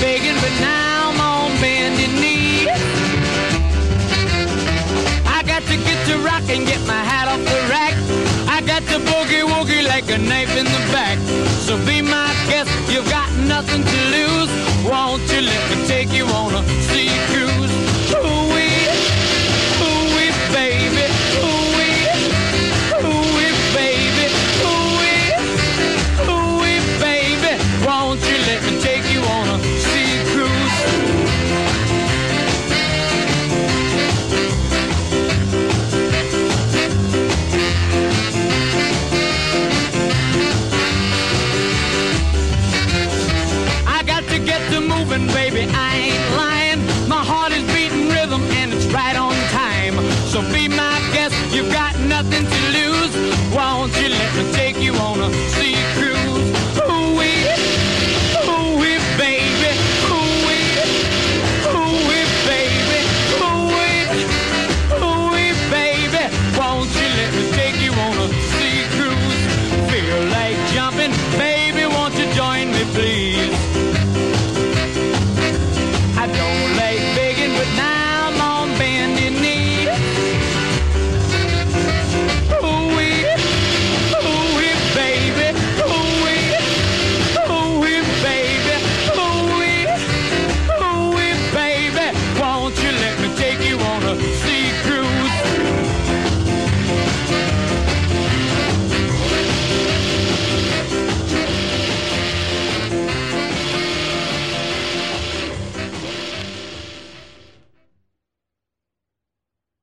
begging, but now I'm on bended knee. I got to get to rock and get my hat off the rack. I got to boogie woogie like a knife in the back. So be my guest, you've got nothing to lose. Won't you let me take you on a baby, I ain't lying. My heart is beating rhythm and it's right on time. So be my guest, you've got nothing to lose. Won't you let me take you on a sea